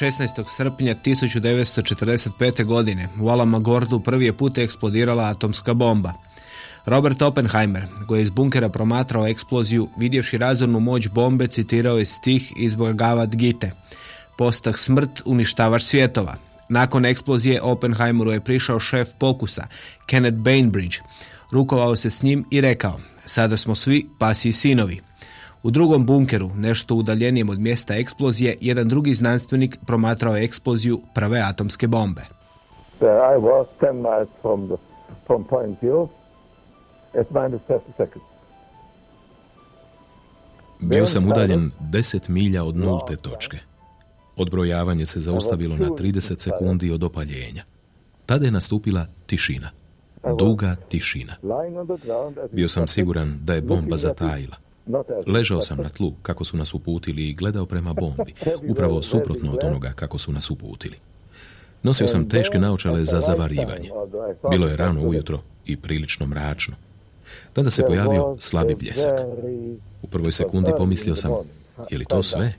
16. srpnja 1945. godine u Alamogordu prvi je put eksplodirala atomska bomba. Robert Oppenheimer, koji je iz bunkera promatrao eksploziju, vidjevši razornu moć bombe, citirao je stih iz Bogavad Gite. Postah smrt uništavaš svjetova. Nakon eksplozije Oppenheimeru je prišao šef pokusa, Kenneth Bainbridge. Rukovao se s njim i rekao, sada smo svi pasi i sinovi. U drugom bunkeru, nešto udaljenijem od mjesta eksplozije, jedan drugi znanstvenik promatrao je eksploziju prve atomske bombe. Bio sam udaljen 10 milja od nulte točke. Odbrojavanje se zaustavilo na 30 sekundi od opaljenja. Tada je nastupila tišina. Duga tišina. Bio sam siguran da je bomba zatajila. Ležao sam na tlu kako su nas uputili i gledao prema bombi, upravo suprotno od onoga kako su nas uputili. Nosio sam teške naočale za zavarivanje. Bilo je rano ujutro i prilično mračno. Tada se pojavio slabi bljesak. U prvoj sekundi pomislio sam, je li to sve?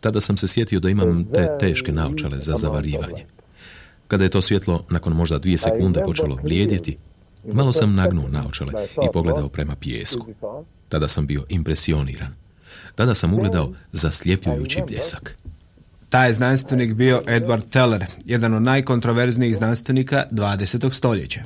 Tada sam se sjetio da imam te teške naočale za zavarivanje. Kada je to svjetlo nakon možda dvije sekunde počelo blijedjeti, malo sam nagnuo naočale i pogledao prema pijesku. Tada sam bio impresioniran. Tada sam ugledao zasljepljujući bljesak. Taj je znanstvenik bio Edward Teller, jedan od najkontroverznijih znanstvenika 20. stoljeća.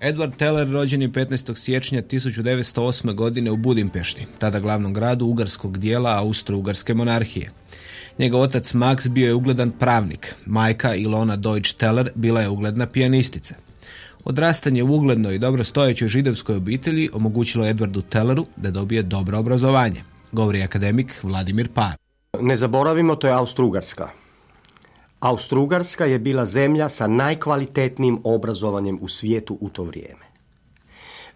Edward Teller rođen je 15. siječnja 1908. godine u Budimpešti, tada glavnom gradu ugarskog dijela Austro-Ugarske monarhije. Njegov otac Max bio je ugledan pravnik, majka Ilona Deutsch Teller bila je ugledna pijanistica. Odrastanje u uglednoj i dobro stojećoj židovskoj obitelji omogućilo Edwardu Telleru da dobije dobro obrazovanje, govori akademik Vladimir Par. Ne zaboravimo, to je Austro-Ugarska. Austrougarska je bila zemlja sa najkvalitetnijim obrazovanjem u svijetu u to vrijeme.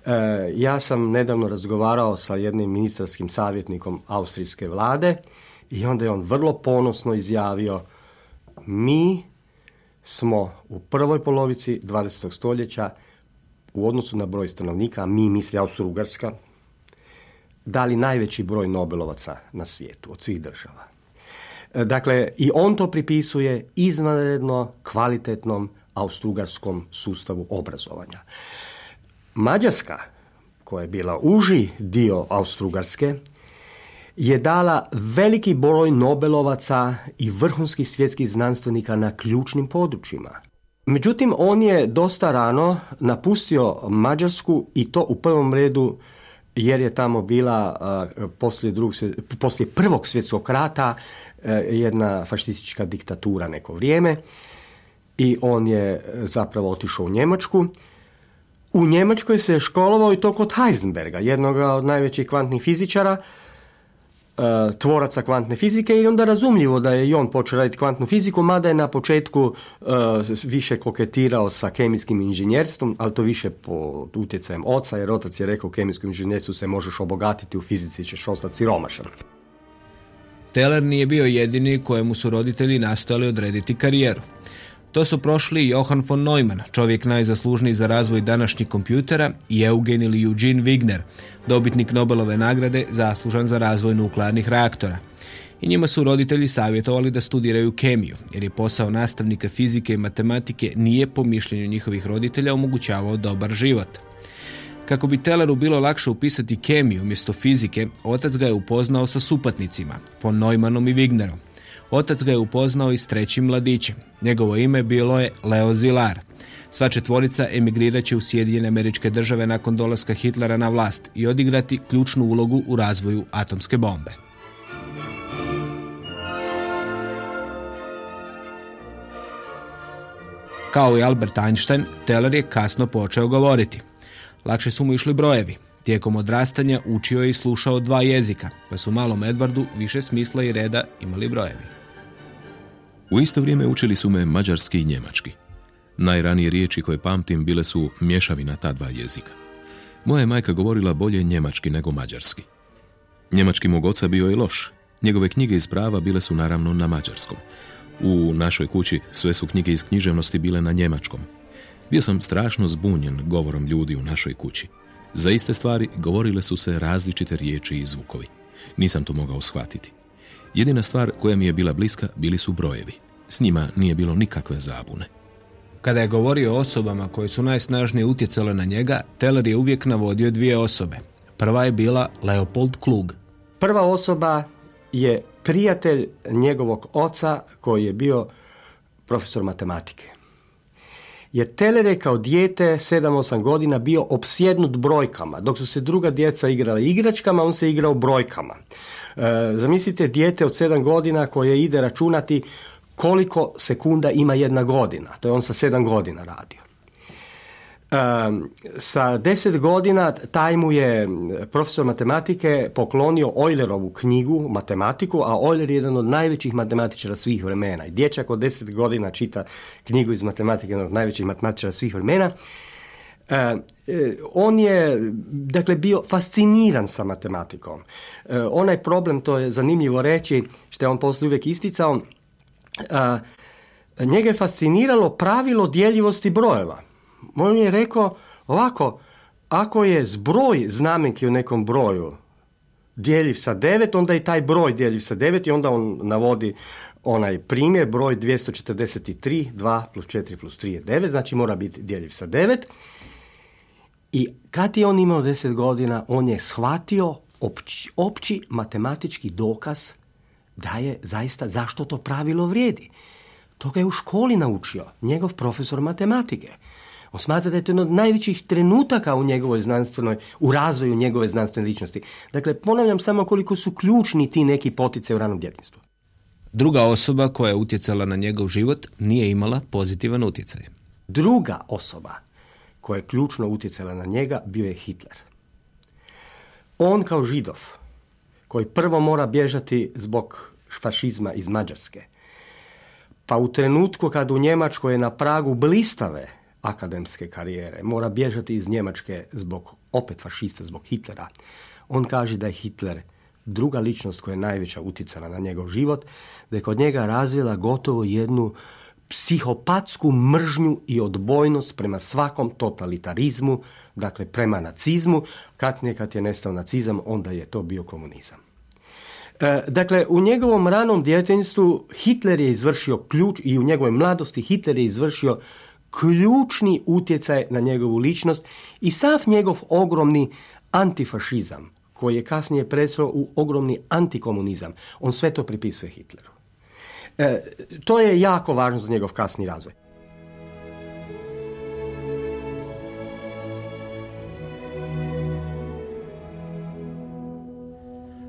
E, ja sam nedavno razgovarao sa jednim ministarskim savjetnikom austrijske vlade i onda je on vrlo ponosno izjavio mi smo u prvoj polovici 20. stoljeća u odnosu na broj stanovnika, mi misli Austrougarska, dali najveći broj Nobelovaca na svijetu od svih država. Dakle, i on to pripisuje izvanredno kvalitetnom austrugarskom sustavu obrazovanja. Mađarska, koja je bila uži dio Austrugarske, je dala veliki broj Nobelovaca i vrhunskih svjetskih znanstvenika na ključnim područjima. Međutim, on je dosta rano napustio Mađarsku i to u prvom redu jer je tamo bila poslije, drugog, poslije prvog svjetskog rata E, jedna fašistička diktatura neko vrijeme i on je zapravo otišao u Njemačku. U Njemačkoj se je školovao i to kod Heisenberga, jednog od najvećih kvantnih fizičara, e, tvoraca kvantne fizike i onda razumljivo da je i on počeo raditi kvantnu fiziku, mada je na početku e, više koketirao sa kemijskim inženjerstvom, ali to više pod utjecajem oca, jer otac je rekao kemijskom inženjerstvu se možeš obogatiti, u fizici ćeš ostati siromašan. Teller nije bio jedini kojemu su roditelji nastojali odrediti karijeru. To su prošli Johann von Neumann, čovjek najzaslužniji za razvoj današnjih kompjutera, i Eugen ili Eugene Wigner, dobitnik Nobelove nagrade zaslužan za razvoj nuklearnih reaktora. i njima su roditelji savjetovali da studiraju kemiju, jer je posao nastavnika fizike i matematike nije po mišljenju njihovih roditelja omogućavao dobar život. Kako bi Telleru bilo lakše upisati kemiju umjesto fizike, otac ga je upoznao sa supatnicima, von Neumannom i Wignerom. Otac ga je upoznao i s trećim mladićem. Njegovo ime bilo je Leo Zilar. Sva četvorica emigrirat će u Sjedinjene američke države nakon dolaska Hitlera na vlast i odigrati ključnu ulogu u razvoju atomske bombe. Kao i Albert Einstein, Teller je kasno počeo govoriti. Lakše su mu išli brojevi. Tijekom odrastanja učio je i slušao dva jezika, pa su malom Edwardu više smisla i reda imali brojevi. U isto vrijeme učili su me mađarski i njemački. Najranije riječi koje pamtim bile su mješavina ta dva jezika. Moja je majka govorila bolje njemački nego mađarski. Njemački mog oca bio je loš. Njegove knjige iz prava bile su naravno na mađarskom. U našoj kući sve su knjige iz književnosti bile na njemačkom. Bio sam strašno zbunjen govorom ljudi u našoj kući. Za iste stvari govorile su se različite riječi i zvukovi. Nisam to mogao shvatiti. Jedina stvar koja mi je bila bliska bili su brojevi. S njima nije bilo nikakve zabune. Kada je govorio o osobama koje su najsnažnije utjecale na njega, Teller je uvijek navodio dvije osobe. Prva je bila Leopold Klug. Prva osoba je prijatelj njegovog oca koji je bio profesor matematike. Je kao dijete 7-8 godina bio opsjednut brojkama. Dok su se druga djeca igrala igračkama, on se igrao brojkama. E, zamislite dijete od 7 godina koje ide računati koliko sekunda ima jedna godina. To je on sa 7 godina radio. Sa deset godina taj mu je profesor matematike poklonio Eulerovu knjigu, matematiku, a Euler je jedan od najvećih matematičara svih vremena. I dječak od deset godina čita knjigu iz matematike, jedan od najvećih matematičara svih vremena. on je dakle bio fasciniran sa matematikom. onaj problem, to je zanimljivo reći, što je on poslije uvijek isticao, njega je fasciniralo pravilo djeljivosti brojeva on je rekao ovako, ako je zbroj znamenki u nekom broju dijeljiv sa 9, onda i taj broj dijeljiv sa 9 i onda on navodi onaj primjer, broj 243, 2 plus 4 plus 3 je 9, znači mora biti dijeljiv sa 9. I kad je on imao 10 godina, on je shvatio opći, opći matematički dokaz da je zaista zašto to pravilo vrijedi. To ga je u školi naučio, njegov profesor matematike. On smatra da je to jedno od najvećih trenutaka u njegovoj znanstvenoj, u razvoju njegove znanstvene ličnosti. Dakle, ponavljam samo koliko su ključni ti neki potice u ranom djetinstvu. Druga osoba koja je utjecala na njegov život nije imala pozitivan utjecaj. Druga osoba koja je ključno utjecala na njega bio je Hitler. On kao židov, koji prvo mora bježati zbog fašizma iz Mađarske, pa u trenutku kad u Njemačkoj je na pragu blistave akademske karijere, mora bježati iz Njemačke zbog opet fašista, zbog Hitlera. On kaže da je Hitler druga ličnost koja je najveća utjecala na njegov život, da je kod njega razvila gotovo jednu psihopatsku mržnju i odbojnost prema svakom totalitarizmu, dakle prema nacizmu. Kad kad je nestao nacizam, onda je to bio komunizam. E, dakle, u njegovom ranom djetinjstvu Hitler je izvršio ključ i u njegovoj mladosti Hitler je izvršio ključni utjecaj na njegovu ličnost i sav njegov ogromni antifašizam koji je kasnije presao u ogromni antikomunizam. On sve to pripisuje Hitleru. E, to je jako važno za njegov kasni razvoj.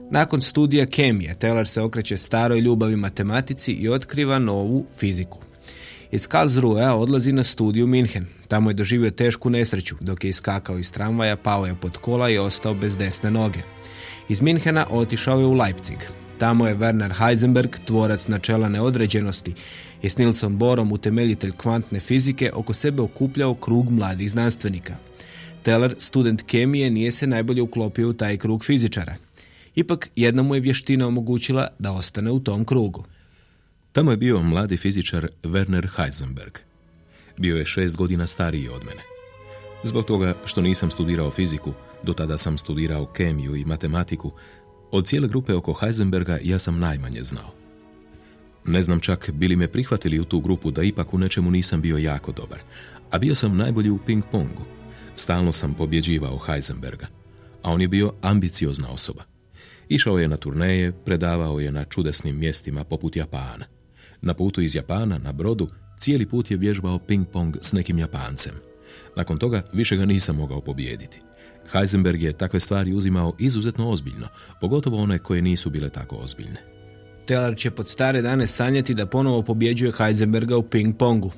Nakon studija kemije, Taylor se okreće staroj ljubavi matematici i otkriva novu fiziku. Iz Karlsruhe odlazi na studiju Minhen. Tamo je doživio tešku nesreću. Dok je iskakao iz tramvaja, pao je pod kola i ostao bez desne noge. Iz Minhena otišao je u Leipzig. Tamo je Werner Heisenberg, tvorac načela neodređenosti, i s Nilsom Borom, utemeljitelj kvantne fizike, oko sebe okupljao krug mladih znanstvenika. Teller, student kemije, nije se najbolje uklopio u taj krug fizičara. Ipak, jedna mu je vještina omogućila da ostane u tom krugu. Tamo je bio mladi fizičar Werner Heisenberg. Bio je šest godina stariji od mene. Zbog toga što nisam studirao fiziku, do tada sam studirao kemiju i matematiku, Od cijele grupe oko Heisenberga ja sam najmanje znao. Ne znam čak bili me prihvatili u tu grupu da ipak u nečemu nisam bio jako dobar, a bio sam najbolji u ping-pongu. Stalno sam pobjeđivao Heisenberga, a on je bio ambiciozna osoba. Išao je na turneje, predavao je na čudesnim mjestima poput Japana. Na putu iz Japana, na brodu, cijeli put je vježbao ping-pong s nekim Japancem. Nakon toga više ga nisam mogao pobijediti. Heisenberg je takve stvari uzimao izuzetno ozbiljno, pogotovo one koje nisu bile tako ozbiljne. Teller će pod stare dane sanjati da ponovo pobjeđuje Heisenberga u ping-pongu.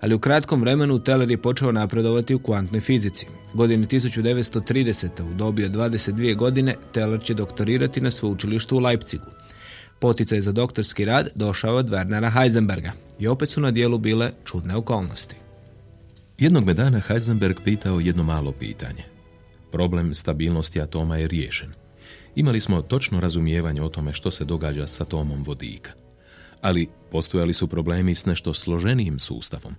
Ali u kratkom vremenu Teller je počeo napredovati u kvantnoj fizici. Godine 1930. u dobi od 22 godine Teller će doktorirati na sveučilištu u Leipzigu. Poticaj za doktorski rad došao od Wernera Heisenberga i opet su na dijelu bile čudne okolnosti. Jednog me dana Heisenberg pitao jedno malo pitanje. Problem stabilnosti atoma je riješen. Imali smo točno razumijevanje o tome što se događa s atomom vodika. Ali postojali su problemi s nešto složenijim sustavom.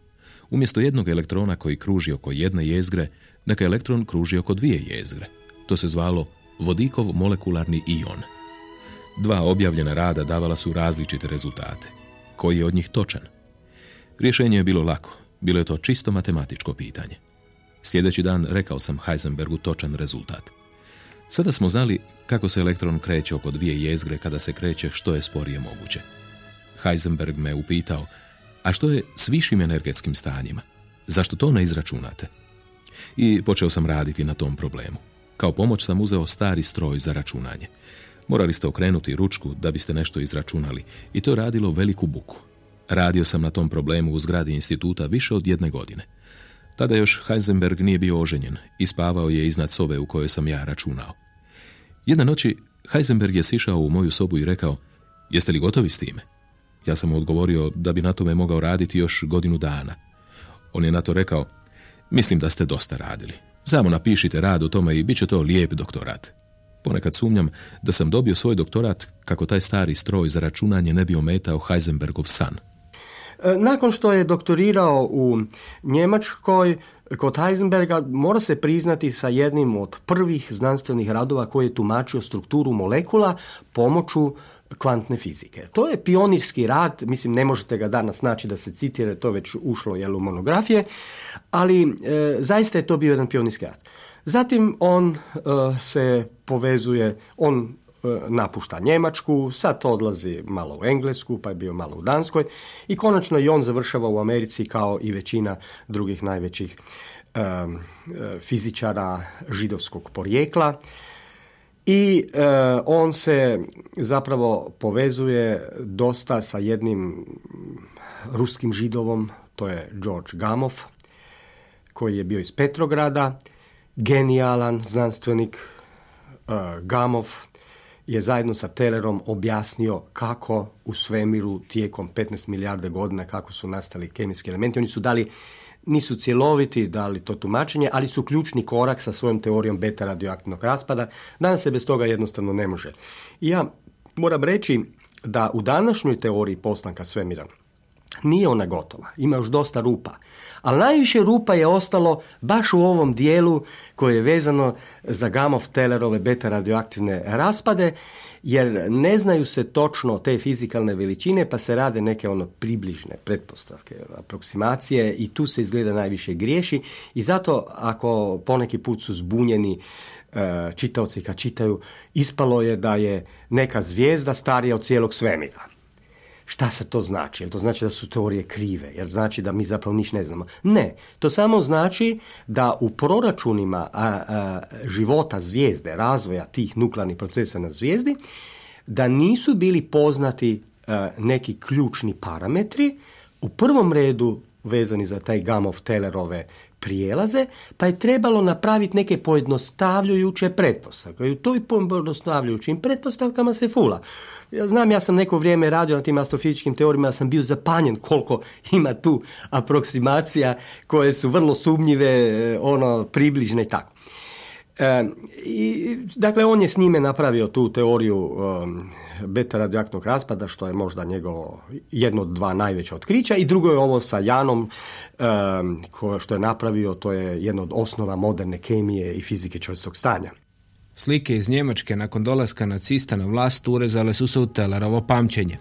Umjesto jednog elektrona koji kruži oko jedne jezgre, neka elektron kruži oko dvije jezgre. To se zvalo vodikov molekularni ion. Dva objavljena rada davala su različite rezultate. Koji je od njih točan? Rješenje je bilo lako. Bilo je to čisto matematičko pitanje. Sljedeći dan rekao sam Heisenbergu točan rezultat. Sada smo znali kako se elektron kreće oko dvije jezgre kada se kreće što je sporije moguće. Heisenberg me upitao, a što je s višim energetskim stanjima? Zašto to ne izračunate? I počeo sam raditi na tom problemu. Kao pomoć sam uzeo stari stroj za računanje. Morali ste okrenuti ručku da biste nešto izračunali i to radilo veliku buku. Radio sam na tom problemu u zgradi instituta više od jedne godine. Tada još Heisenberg nije bio oženjen i spavao je iznad sobe u kojoj sam ja računao. Jedna noći Heisenberg je sišao u moju sobu i rekao, jeste li gotovi s time? Ja sam mu odgovorio da bi na tome mogao raditi još godinu dana. On je na to rekao, mislim da ste dosta radili. Samo napišite rad o tome i bit će to lijep doktorat. Ponekad sumnjam da sam dobio svoj doktorat kako taj stari stroj za računanje ne bi ometao Heisenbergov san. E, nakon što je doktorirao u Njemačkoj, kod Heisenberga mora se priznati sa jednim od prvih znanstvenih radova koji je tumačio strukturu molekula pomoću kvantne fizike. To je pionirski rad, mislim ne možete ga danas naći da se citira, to već ušlo jel, u monografije, ali e, zaista je to bio jedan pionirski rad. Zatim on e, se povezuje, on E, napušta Njemačku, sad odlazi malo u Englesku, pa je bio malo u Danskoj i konačno i on završava u Americi kao i većina drugih najvećih e, e, fizičara židovskog porijekla. I on se zapravo povezuje dosta sa jednim ruskim židovom, to je George Gamov, koji je bio iz Petrograda, genijalan znanstvenik Gamov je zajedno sa Tellerom objasnio kako u svemiru tijekom 15 milijarde godina kako su nastali kemijski elementi. Oni su dali nisu cjeloviti dali to tumačenje, ali su ključni korak sa svojom teorijom beta radioaktivnog raspada. Danas se bez toga jednostavno ne može. I ja moram reći da u današnjoj teoriji postanka svemira nije ona gotova, ima još dosta rupa. Ali najviše rupa je ostalo baš u ovom dijelu koje je vezano za gamov telerove beta radioaktivne raspade, jer ne znaju se točno te fizikalne veličine, pa se rade neke ono približne pretpostavke, aproksimacije i tu se izgleda najviše griješi i zato ako poneki put su zbunjeni e, čitaoci kad čitaju, ispalo je da je neka zvijezda starija od cijelog svemira. Šta se to znači? Jel to znači da su teorije krive? Jel znači da mi zapravo niš ne znamo? Ne, to samo znači da u proračunima života zvijezde, razvoja tih nuklearnih procesa na zvijezdi, da nisu bili poznati neki ključni parametri, u prvom redu vezani za taj gamov telerove prijelaze, pa je trebalo napraviti neke pojednostavljujuće pretpostavke. I u toj pojednostavljujućim pretpostavkama se fula. Ja znam, ja sam neko vrijeme radio na tim astrofizičkim teorijama, ja sam bio zapanjen koliko ima tu aproksimacija koje su vrlo sumnjive, e, ono, približne i tako. E, i, dakle, on je s njime napravio tu teoriju um, beta radioaktivnog raspada, što je možda njegovo jedno od dva najveća otkrića i drugo je ovo sa Janom, um, što je napravio, to je jedno od osnova moderne kemije i fizike čvrstog stanja. Slike iz Njemačke nakon dolaska nacista na vlast urezale su se u Tellerovo pamćenje.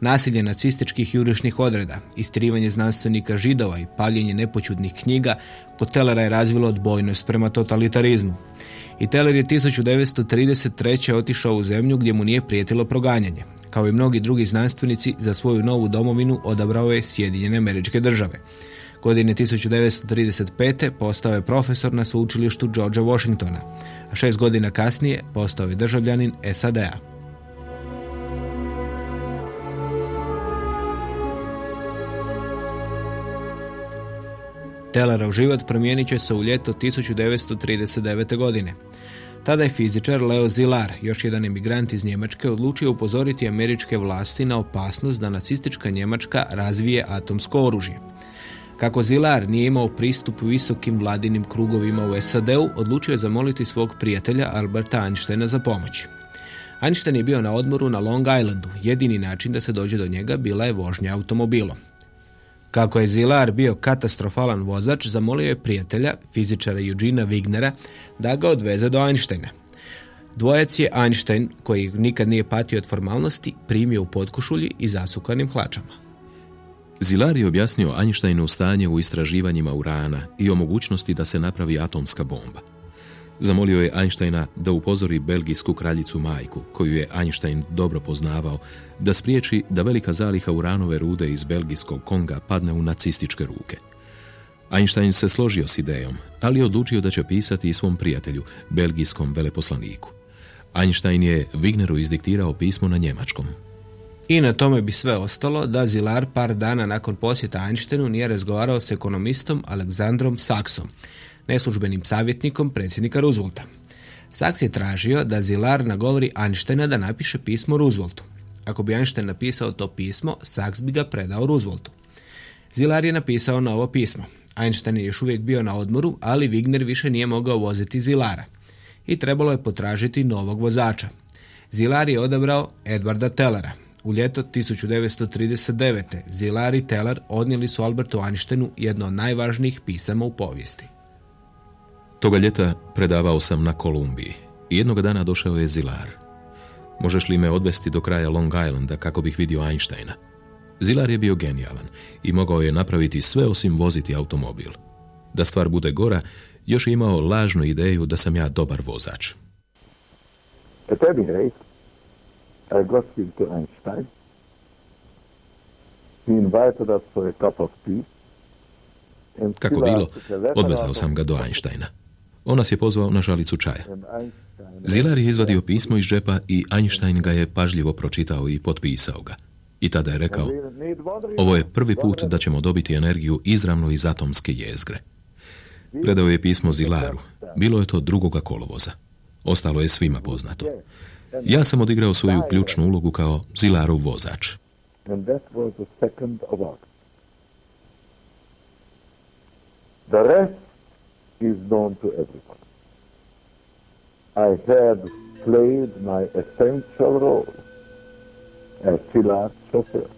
Nasilje nacističkih jurišnih odreda, istrivanje znanstvenika židova i paljenje nepoćudnih knjiga kod Tellera je razvilo odbojnost prema totalitarizmu. I Teller je 1933. otišao u zemlju gdje mu nije prijetilo proganjanje. Kao i mnogi drugi znanstvenici, za svoju novu domovinu odabrao je Sjedinjene američke države. Godine 1935. postao je profesor na sveučilištu Georgea Washingtona, a šest godina kasnije postao je državljanin SAD-a. Tellerov život promijenit će se u ljeto 1939. godine. Tada je fizičar Leo Zilar, još jedan emigrant iz Njemačke, odlučio upozoriti američke vlasti na opasnost da nacistička Njemačka razvije atomsko oružje. Kako Zilar nije imao pristup visokim vladinim krugovima u SAD-u, odlučio je zamoliti svog prijatelja Alberta Einsteina za pomoć. Einstein je bio na odmoru na Long Islandu. Jedini način da se dođe do njega bila je vožnja automobilom. Kako je Zilar bio katastrofalan vozač, zamolio je prijatelja, fizičara Eugena Wignera, da ga odveze do Einsteina. Dvojac je Einstein, koji nikad nije patio od formalnosti, primio u potkušulji i zasukanim hlačama. Zilar je objasnio Einsteinu stanje u istraživanjima urana i o mogućnosti da se napravi atomska bomba. Zamolio je Einsteina da upozori belgijsku kraljicu majku, koju je Einstein dobro poznavao, da spriječi da velika zaliha uranove rude iz belgijskog Konga padne u nacističke ruke. Einstein se složio s idejom, ali odlučio da će pisati i svom prijatelju, belgijskom veleposlaniku. Einstein je Wigneru izdiktirao pismo na njemačkom, i na tome bi sve ostalo da Zilar par dana nakon posjeta Einsteinu nije razgovarao s ekonomistom Aleksandrom Saksom, neslužbenim savjetnikom predsjednika Roosevelta. Saks je tražio da Zilar nagovori Einsteina da napiše pismo Rooseveltu. Ako bi Einstein napisao to pismo, Saks bi ga predao Rooseveltu. Zilar je napisao novo pismo. Einstein je još uvijek bio na odmoru, ali Wigner više nije mogao voziti Zilara. I trebalo je potražiti novog vozača. Zilar je odabrao Edwarda Tellera, u ljeto 1939. Zilar i Teller odnijeli su Albertu Einsteinu jedno od najvažnijih pisama u povijesti. Toga ljeta predavao sam na Kolumbiji i jednog dana došao je Zilar. Možeš li me odvesti do kraja Long Islanda kako bih vidio Einsteina? Zilar je bio genijalan i mogao je napraviti sve osim voziti automobil. Da stvar bude gora, još je imao lažnu ideju da sam ja dobar vozač. I got him to Einstein. He invited us for a cup of tea. Kako bilo, odvezao sam ga do Einsteina. On nas je pozvao na žalicu čaja. Zilar je izvadio pismo iz džepa i Einstein ga je pažljivo pročitao i potpisao ga. I tada je rekao, ovo je prvi put da ćemo dobiti energiju izravno iz atomske jezgre. Predao je pismo Zilaru. Bilo je to drugoga kolovoza. Ostalo je svima poznato. Ja sam odigrao svoju ključnu ulogu kao Zilarov vozač. The rest is known to everyone. I had played my essential role as Zilar's chauffeur.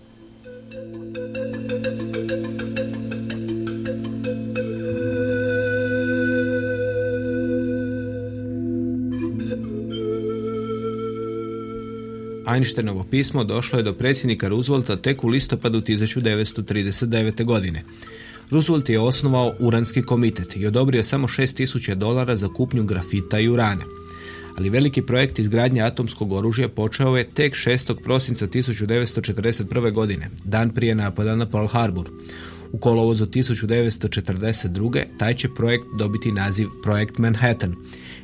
Einsteinovo pismo došlo je do predsjednika Roosevelta tek u listopadu 1939. godine. Roosevelt je osnovao Uranski komitet i odobrio samo 6000 dolara za kupnju grafita i urane. Ali veliki projekt izgradnje atomskog oružja počeo je tek 6. prosinca 1941. godine, dan prije napada na Pearl Harbor. U kolovozu 1942. taj će projekt dobiti naziv Projekt Manhattan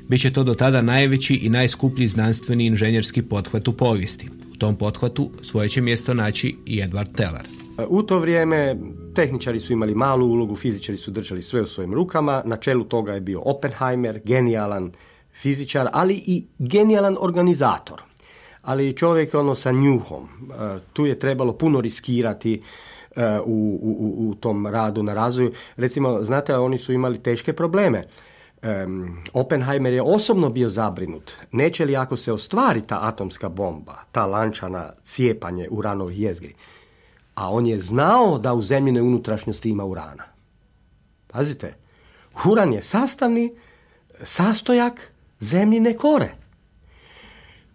Biće to do tada najveći i najskuplji znanstveni inženjerski pothvat u povijesti. U tom pothvatu svoje će mjesto naći i Edward Teller. U to vrijeme tehničari su imali malu ulogu, fizičari su držali sve u svojim rukama, na čelu toga je bio Oppenheimer, genijalan fizičar, ali i genijalan organizator. Ali čovjek ono sa njuhom, e, tu je trebalo puno riskirati e, u, u, u tom radu na razvoju. Recimo, znate, oni su imali teške probleme um, Oppenheimer je osobno bio zabrinut. Neće li ako se ostvari ta atomska bomba, ta lančana cijepanje uranovih jezgri, a on je znao da u zemljinoj unutrašnjosti ima urana. Pazite, uran je sastavni sastojak zemlji ne kore.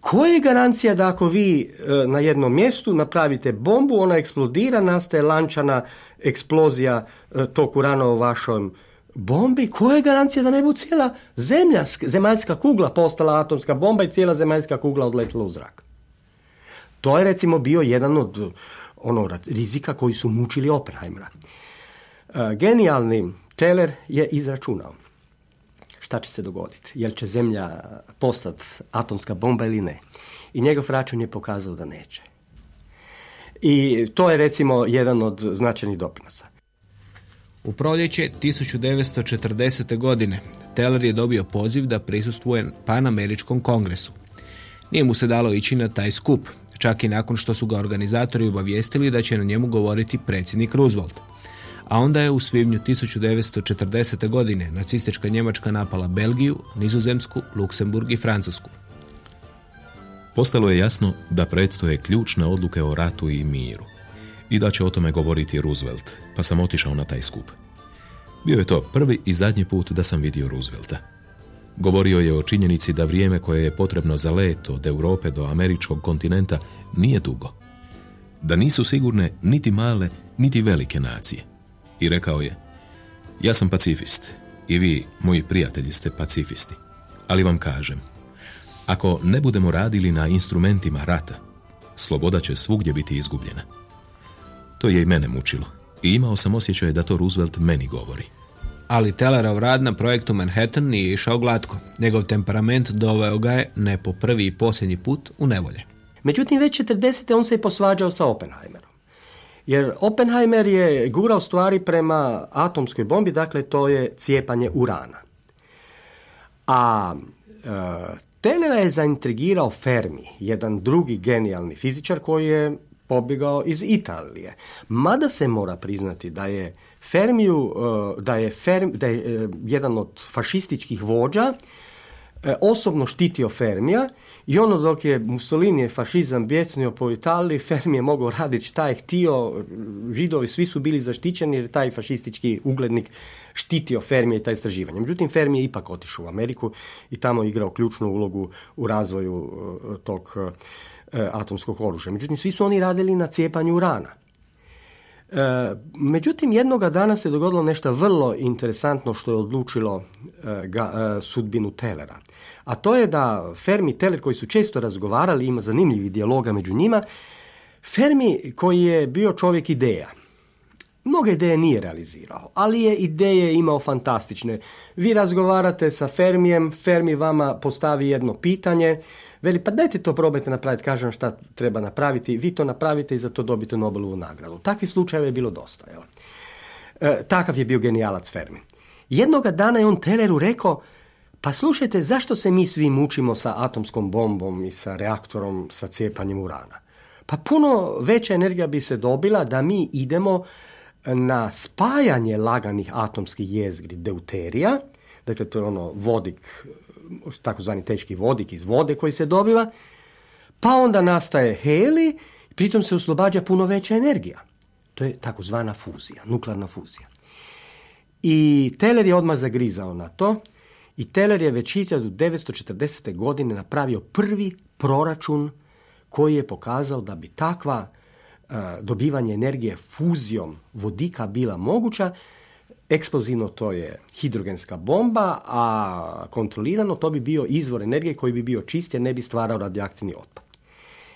Koja je garancija da ako vi e, na jednom mjestu napravite bombu, ona eksplodira, nastaje lančana eksplozija e, tog urana u vašom bombi, koja je garancija da ne bude cijela zemlja, zemaljska kugla postala atomska bomba i cijela zemaljska kugla odletila u zrak? To je recimo bio jedan od ono, rizika koji su mučili Oppenheimera. E, genijalni Teller je izračunao šta će se dogoditi, jel će zemlja postati atomska bomba ili ne. I njegov račun je pokazao da neće. I to je recimo jedan od značajnih doprinosa. U proljeće 1940. godine Teller je dobio poziv da prisustvuje Panameričkom kongresu. Nije mu se dalo ići na taj skup, čak i nakon što su ga organizatori obavijestili da će na njemu govoriti predsjednik Roosevelt. A onda je u svibnju 1940. godine nacistička Njemačka napala Belgiju, Nizozemsku, Luksemburg i Francusku. Postalo je jasno da predstoje ključne odluke o ratu i miru i da će o tome govoriti Roosevelt, pa sam otišao na taj skup. Bio je to prvi i zadnji put da sam vidio Roosevelta. Govorio je o činjenici da vrijeme koje je potrebno za let od Europe do američkog kontinenta nije dugo. Da nisu sigurne niti male, niti velike nacije. I rekao je, ja sam pacifist i vi, moji prijatelji, ste pacifisti. Ali vam kažem, ako ne budemo radili na instrumentima rata, sloboda će svugdje biti izgubljena. To je i mene mučilo i imao sam osjećaj da to Roosevelt meni govori. Ali Tellerov rad na projektu Manhattan nije išao glatko. Njegov temperament doveo ga je, ne po prvi i posljednji put, u nevolje. Međutim, već 40. on se je posvađao sa Oppenheimerom. Jer Oppenheimer je gurao stvari prema atomskoj bombi, dakle to je cijepanje urana. A e, Tellera je zaintrigirao Fermi, jedan drugi genijalni fizičar koji je pobjegao iz Italije. Mada se mora priznati da je Fermiju, e, da je, da je e, jedan od fašističkih vođa e, osobno štitio Fermija i ono dok je Mussolini fašizam bjecnio po Italiji, Fermi je mogao raditi šta je htio, židovi svi su bili zaštićeni jer taj fašistički uglednik štitio Fermije i ta istraživanja. Međutim, Fermi je ipak otišao u Ameriku i tamo igrao ključnu ulogu u razvoju tog atomskog oružja. Međutim, svi su oni radili na cijepanju urana. E, međutim, jednoga dana se dogodilo nešto vrlo interesantno što je odlučilo e, ga, sudbinu Tellera. A to je da Fermi i Teller koji su često razgovarali, ima zanimljivih dijaloga među njima, Fermi koji je bio čovjek ideja, Mnoge ideje nije realizirao, ali je ideje imao fantastične. Vi razgovarate sa Fermijem, Fermi vama postavi jedno pitanje, Veli, pa dajte to probajte napraviti, kažem šta treba napraviti, vi to napravite i za to dobite Nobelovu nagradu. Takvih slučajeva je bilo dosta. Jel? E, takav je bio genijalac Fermi. Jednoga dana je on Telleru rekao, pa slušajte, zašto se mi svi mučimo sa atomskom bombom i sa reaktorom, sa cijepanjem urana? Pa puno veća energija bi se dobila da mi idemo na spajanje laganih atomskih jezgri deuterija, dakle to je ono vodik takozvani teški vodik iz vode koji se dobiva, pa onda nastaje heli, pritom se oslobađa puno veća energija. To je takozvana fuzija, nuklearna fuzija. I Teller je odmah zagrizao na to i Teller je već 1940. godine napravio prvi proračun koji je pokazao da bi takva uh, dobivanje energije fuzijom vodika bila moguća Eksplozivno to je hidrogenska bomba, a kontrolirano to bi bio izvor energije koji bi bio čist jer ne bi stvarao radioaktivni otpad.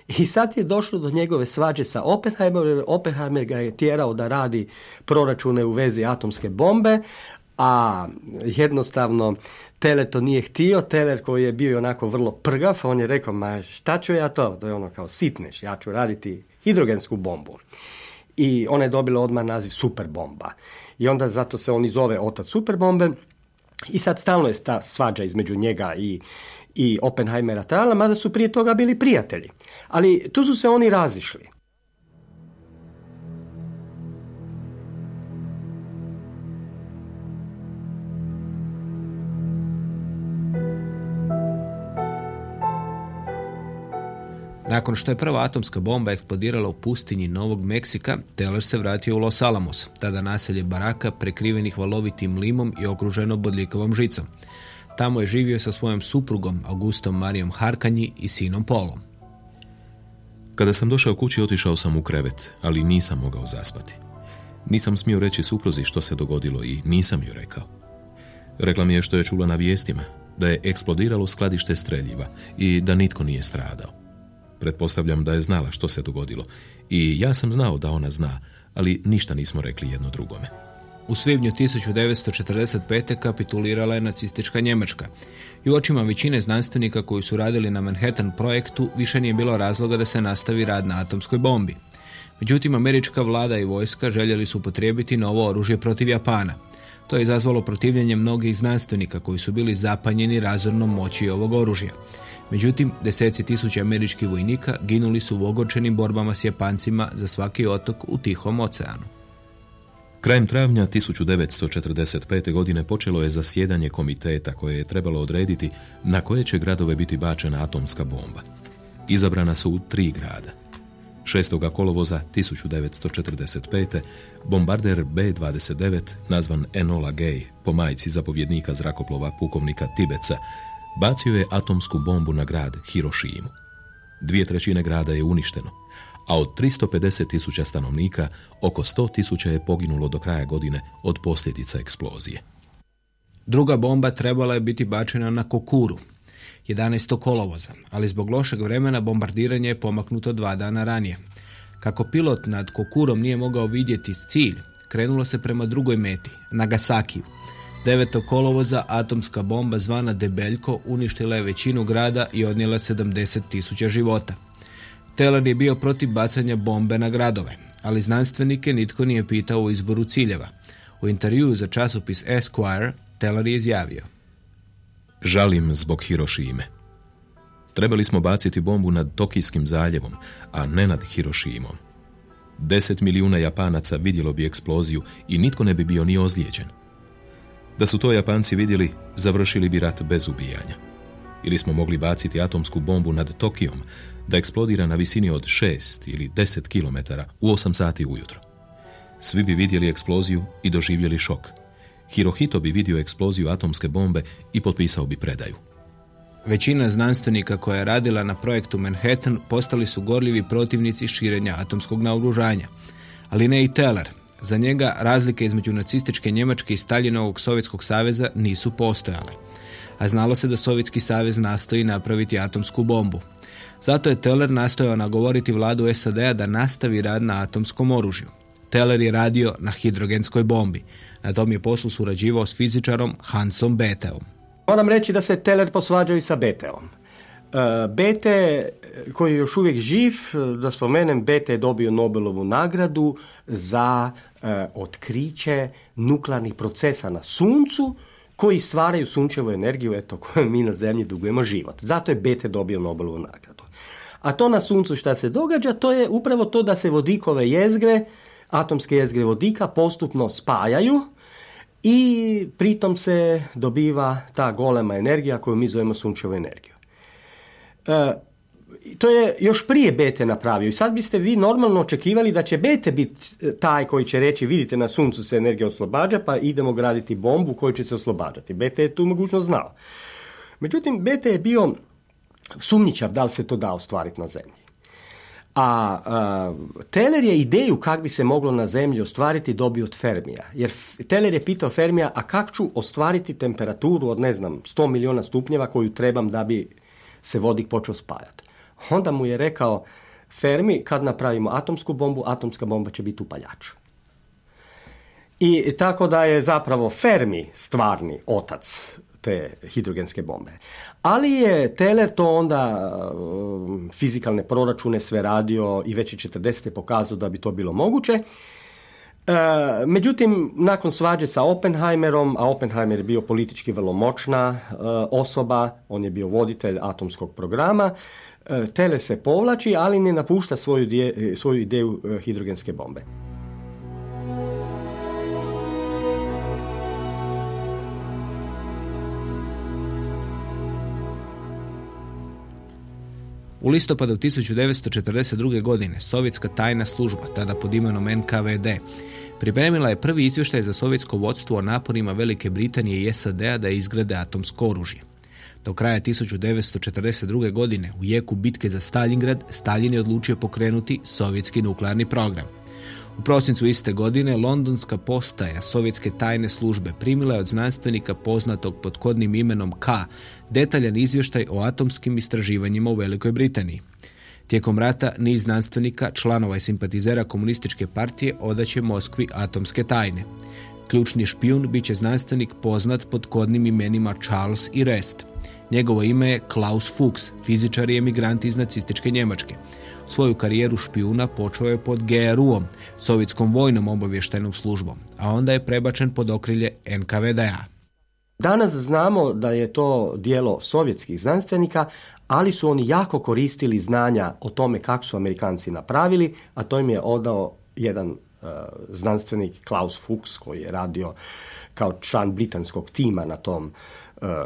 I sad je došlo do njegove svađe sa Oppenheimerom, Oppenheimer ga je tjerao da radi proračune u vezi atomske bombe, a jednostavno Teler to nije htio, Teler koji je bio onako vrlo prgav, on je rekao, ma šta ću ja to, to je ono kao sitneš, ja ću raditi hidrogensku bombu. I ona je dobila odmah naziv super bomba i onda zato se on i zove otac superbombe i sad stalno je ta svađa između njega i, i Oppenheimera trajala, mada su prije toga bili prijatelji. Ali tu su se oni razišli. Nakon što je prva atomska bomba eksplodirala u pustinji Novog Meksika, Teller se vratio u Los Alamos, tada naselje baraka prekrivenih valovitim limom i okruženo bodljikovom žicom. Tamo je živio sa svojom suprugom Augustom Marijom Harkanji i sinom Polom. Kada sam došao kući, otišao sam u krevet, ali nisam mogao zaspati. Nisam smio reći supruzi što se dogodilo i nisam ju rekao. Rekla mi je što je čula na vijestima, da je eksplodiralo skladište streljiva i da nitko nije stradao. Pretpostavljam da je znala što se dogodilo i ja sam znao da ona zna, ali ništa nismo rekli jedno drugome. U svibnju 1945. kapitulirala je nacistička Njemačka i u očima većine znanstvenika koji su radili na Manhattan projektu više nije bilo razloga da se nastavi rad na atomskoj bombi. Međutim, američka vlada i vojska željeli su upotrijebiti novo oružje protiv Japana. To je izazvalo protivljenje mnogih znanstvenika koji su bili zapanjeni razornom moći ovog oružja. Međutim, deseci tisuća američkih vojnika ginuli su u ogorčenim borbama s Japancima za svaki otok u Tihom oceanu. Krajem travnja 1945. godine počelo je zasjedanje komiteta koje je trebalo odrediti na koje će gradove biti bačena atomska bomba. Izabrana su tri grada. 6. kolovoza 1945. bombarder B-29, nazvan Enola Gay, po majci zapovjednika zrakoplova pukovnika Tibeca, bacio je atomsku bombu na grad Hirošimu. Dvije trećine grada je uništeno, a od 350 tisuća stanovnika oko 100 tisuća je poginulo do kraja godine od posljedica eksplozije. Druga bomba trebala je biti bačena na Kokuru, 11. kolovoza, ali zbog lošeg vremena bombardiranje je pomaknuto dva dana ranije. Kako pilot nad Kokurom nije mogao vidjeti cilj, krenulo se prema drugoj meti, Nagasakiju. 9. kolovoza atomska bomba zvana Debeljko uništila je većinu grada i odnijela 70 tisuća života. Teller je bio protiv bacanja bombe na gradove, ali znanstvenike nitko nije pitao o izboru ciljeva. U intervjuu za časopis Esquire Teller je izjavio. Žalim zbog Hirošime. Trebali smo baciti bombu nad Tokijskim zaljevom, a ne nad Hirošimom. Deset milijuna Japanaca vidjelo bi eksploziju i nitko ne bi bio ni ozlijeđen. Da su to Japanci vidjeli, završili bi rat bez ubijanja. Ili smo mogli baciti atomsku bombu nad Tokijom, da eksplodira na visini od 6 ili 10 km u 8 sati ujutro. Svi bi vidjeli eksploziju i doživjeli šok. Hirohito bi vidio eksploziju atomske bombe i potpisao bi predaju. Većina znanstvenika koja je radila na projektu Manhattan postali su gorljivi protivnici širenja atomskog naoružanja. Ali ne i Teller. Za njega razlike između nacističke Njemačke i Staljinovog Sovjetskog saveza nisu postojale. A znalo se da Sovjetski savez nastoji napraviti atomsku bombu. Zato je Teller nastojao nagovoriti vladu SAD-a da nastavi rad na atomskom oružju. Teller je radio na hidrogenskoj bombi. Na tom je poslu surađivao s fizičarom Hansom Beteom. Moram reći da se Teller posvađao i sa Beteom. E, Bete, koji je još uvijek živ, da spomenem, Bete je dobio Nobelovu nagradu za e, otkriće nuklearnih procesa na suncu koji stvaraju sunčevu energiju, eto, koju mi na zemlji dugujemo život. Zato je Bete dobio Nobelovu nagradu. A to na suncu šta se događa, to je upravo to da se vodikove jezgre, atomske jezgre vodika postupno spajaju i pritom se dobiva ta golema energija koju mi zovemo sunčevu energiju. E, to je još prije Bete napravio i sad biste vi normalno očekivali da će Bete biti e, taj koji će reći vidite na suncu se energija oslobađa pa idemo graditi bombu koju će se oslobađati. Bete je tu mogućnost znao. Međutim, Bete je bio sumnjičav da li se to da ostvariti na zemlji. A, a Teller je ideju kako bi se moglo na zemlji ostvariti dobio od Fermija. Jer Teller je pitao Fermija, a kako ću ostvariti temperaturu od, ne znam, 100 milijuna stupnjeva koju trebam da bi se vodik počeo spajati. Onda mu je rekao Fermi, kad napravimo atomsku bombu, atomska bomba će biti upaljač. I tako da je zapravo Fermi stvarni otac te hidrogenske bombe. Ali je Teller to onda um, fizikalne proračune sve radio i već je 40. pokazao da bi to bilo moguće. E, međutim, nakon svađe sa Oppenheimerom, a Oppenheimer je bio politički vrlo moćna e, osoba, on je bio voditelj atomskog programa, e, Teller se povlači, ali ne napušta svoju, svoju ideju hidrogenske bombe. U listopadu 1942. godine sovjetska tajna služba, tada pod imenom NKVD, Pripremila je prvi izvještaj za sovjetsko vodstvo o naporima Velike Britanije i SAD-a da izgrade atomsko oružje. Do kraja 1942. godine u jeku bitke za Stalingrad Stalin je odlučio pokrenuti sovjetski nuklearni program. U prosincu iste godine londonska postaja sovjetske tajne službe primila je od znanstvenika poznatog pod kodnim imenom K detaljan izvještaj o atomskim istraživanjima u Velikoj Britaniji. Tijekom rata niz znanstvenika, članova i simpatizera komunističke partije odaće Moskvi atomske tajne. Ključni špijun bit će znanstvenik poznat pod kodnim imenima Charles i Rest. Njegovo ime je Klaus Fuchs, fizičar i emigrant iz nacističke Njemačke. Svoju karijeru špijuna počeo je pod GRU-om, sovjetskom vojnom obavještajnom službom, a onda je prebačen pod okrilje NKVD-a. Danas znamo da je to dijelo sovjetskih znanstvenika, ali su oni jako koristili znanja o tome kako su Amerikanci napravili, a to im je odao jedan uh, znanstvenik Klaus Fuchs koji je radio kao član britanskog tima na tom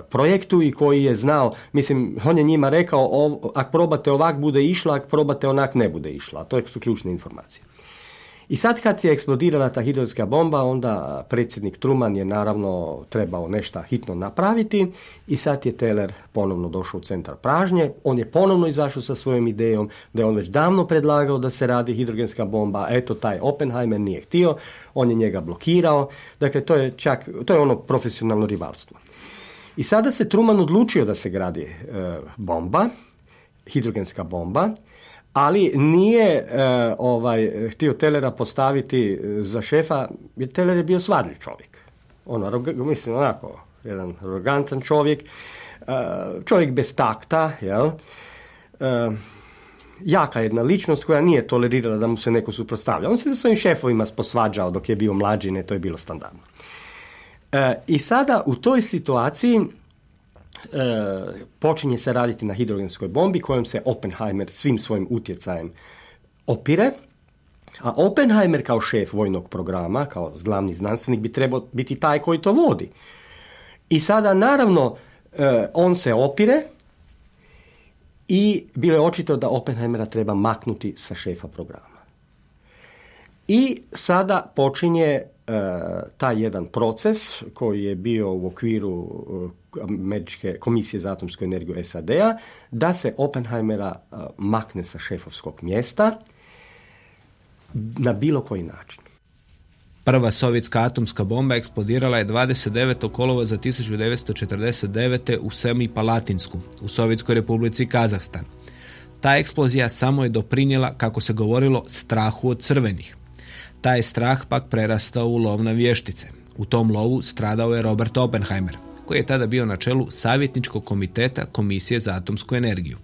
projektu i koji je znao, mislim, on je njima rekao, ako probate ovak bude išla, ako probate onak ne bude išla. To su ključne informacije. I sad kad je eksplodirala ta hidrogenska bomba, onda predsjednik Truman je naravno trebao nešto hitno napraviti i sad je Teller ponovno došao u centar pražnje. On je ponovno izašao sa svojom idejom da je on već davno predlagao da se radi hidrogenska bomba, eto taj Oppenheimer nije htio, on je njega blokirao. Dakle, to je čak, to je ono profesionalno rivalstvo. I sada se Truman odlučio da se gradi e, bomba, hidrogenska bomba, ali nije e, ovaj htio Telera postaviti e, za šefa, jer Teler je bio svadljiv čovjek. On, mislim, onako, jedan arogantan čovjek, e, čovjek bez takta, jel? jaka jedna ličnost koja nije tolerirala da mu se neko suprotstavlja. On se sa svojim šefovima posvađao dok je bio mlađi, ne, to je bilo standardno. I sada u toj situaciji E, počinje se raditi na hidrogenskoj bombi kojom se Oppenheimer svim svojim utjecajem opire. A Oppenheimer kao šef vojnog programa, kao glavni znanstvenik, bi trebao biti taj koji to vodi. I sada, naravno, e, on se opire i bilo je očito da Oppenheimera treba maknuti sa šefa programa. I sada počinje e, taj jedan proces koji je bio u okviru američke komisije za atomsku energiju SAD-a da se Oppenheimera makne sa šefovskog mjesta na bilo koji način. Prva sovjetska atomska bomba eksplodirala je 29. kolova za 1949. u Semi Palatinsku, u Sovjetskoj republici Kazahstan. Ta eksplozija samo je doprinjela, kako se govorilo, strahu od crvenih. Taj strah pak prerastao u lov na vještice. U tom lovu stradao je Robert Oppenheimer, koji je tada bio na čelu savjetničkog komiteta Komisije za atomsku energiju.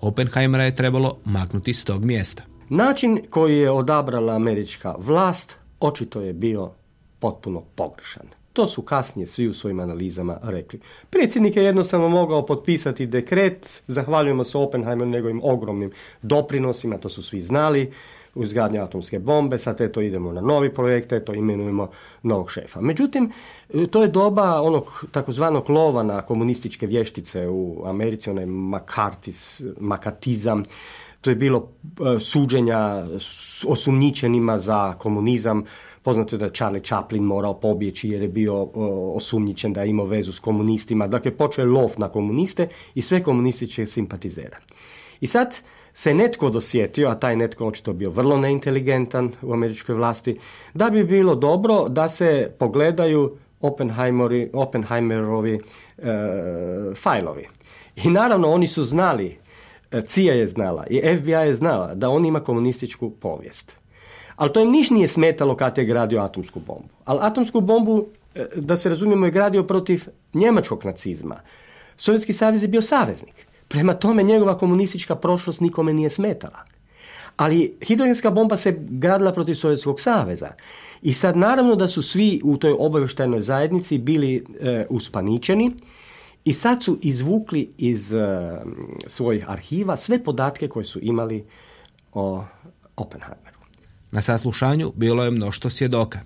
Oppenheimera je trebalo maknuti s tog mjesta. Način koji je odabrala američka vlast očito je bio potpuno pogrešan. To su kasnije svi u svojim analizama rekli. Predsjednik je jednostavno mogao potpisati dekret, zahvaljujemo se Oppenheimeru njegovim ogromnim doprinosima, to su svi znali u izgradnji atomske bombe, sad eto idemo na novi projekt, eto imenujemo novog šefa. Međutim, to je doba onog takozvanog lova na komunističke vještice u Americi, onaj makartis, makatizam, to je bilo e, suđenja osumnjičenima za komunizam, Poznato je da je Charlie Chaplin morao pobjeći jer je bio osumnjičen da je imao vezu s komunistima. Dakle, počeo je lov na komuniste i sve komunističke simpatizera. I sad se netko dosjetio, a taj netko očito bio vrlo neinteligentan u američkoj vlasti, da bi bilo dobro da se pogledaju Oppenheimerovi e, fajlovi. I naravno oni su znali, e, CIA je znala i FBI je znala da on ima komunističku povijest. Ali to im niš nije smetalo kad je gradio atomsku bombu. Ali atomsku bombu, e, da se razumijemo, je gradio protiv njemačkog nacizma. Sovjetski savez je bio saveznik. Prema tome njegova komunistička prošlost nikome nije smetala. Ali hidrogenska bomba se gradila protiv Sovjetskog saveza. I sad naravno da su svi u toj obavještajnoj zajednici bili e, uspaničeni i sad su izvukli iz e, svojih arhiva sve podatke koje su imali o Oppenheimeru. Na saslušanju bilo je mnoštvo svjedoka,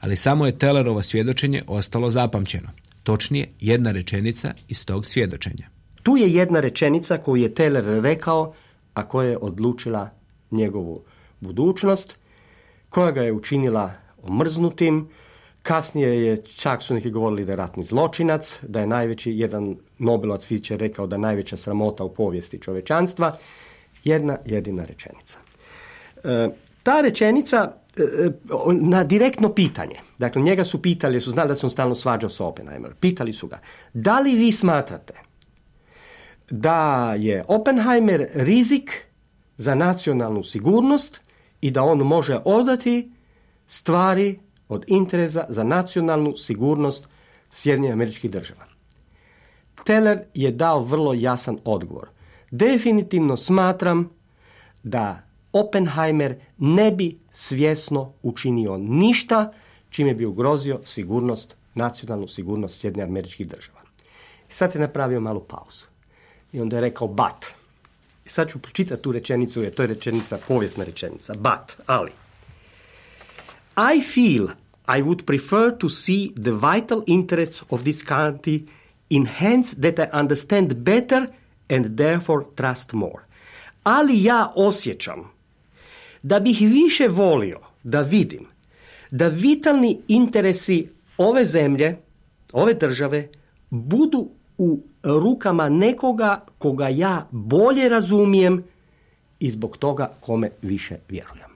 ali samo je Tellerovo svjedočenje ostalo zapamćeno. Točnije, jedna rečenica iz tog svjedočenja. Tu je jedna rečenica koju je Teller rekao, a koja je odlučila njegovu budućnost, koja ga je učinila omrznutim, kasnije je, čak su neki govorili da je ratni zločinac, da je najveći, jedan Nobelovac Fiće rekao da je najveća sramota u povijesti čovečanstva, jedna jedina rečenica. E, ta rečenica e, e, na direktno pitanje, dakle njega su pitali, su znali da se on stalno svađao s Oppenheimer, pitali su ga, da li vi smatrate da je Oppenheimer rizik za nacionalnu sigurnost i da on može odati stvari od interesa za nacionalnu sigurnost Sjedinjenih američkih država. Teller je dao vrlo jasan odgovor. Definitivno smatram da Oppenheimer ne bi svjesno učinio ništa čime bi ugrozio sigurnost, nacionalnu sigurnost Sjedinjenih američkih država. Sad je napravio malu pauzu. I onda je rekao but. I sad ću pročitati tu rečenicu, jer to je rečenica, povijesna rečenica. But, ali. I feel I would prefer to see the vital interests of this country in hands that I understand better and therefore trust more. Ali ja osjećam da bih više volio da vidim da vitalni interesi ove zemlje, ove države, budu u rukama nekoga koga ja bolje razumijem i zbog toga kome više vjerujem.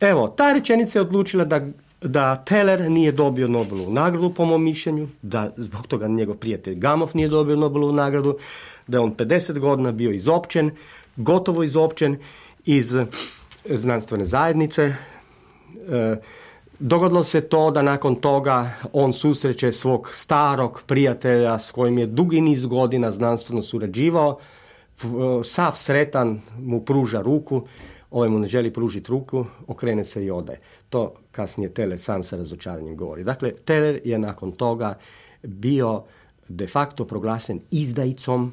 Evo, ta rečenica je odlučila da, da Teller nije dobio Nobelovu nagradu po mom mišljenju, da zbog toga njegov prijatelj Gamov nije dobio Nobelovu nagradu, da je on 50 godina bio izopćen, gotovo izopćen iz znanstvene zajednice. E, Dogodilo se to da nakon toga on susreće svog starog prijatelja s kojim je dugi niz godina znanstveno surađivao. Sav sretan mu pruža ruku, ovaj mu ne želi pružiti ruku, okrene se i ode. To kasnije Teller sam sa razočaranjem govori. Dakle, Teller je nakon toga bio de facto proglašen izdajicom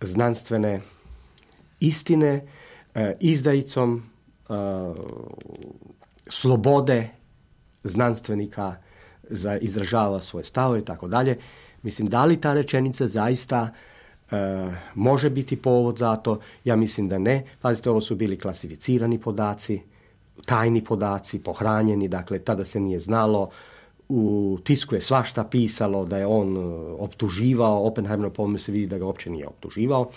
znanstvene istine, e, izdajicom e, slobode znanstvenika za izražava svoje stavove i tako dalje. Mislim, da li ta rečenica zaista e, može biti povod za to? Ja mislim da ne. Pazite, ovo su bili klasificirani podaci, tajni podaci, pohranjeni, dakle, tada se nije znalo. U tisku je svašta pisalo da je on e, optuživao, Oppenheimer po se vidi da ga uopće nije optuživao.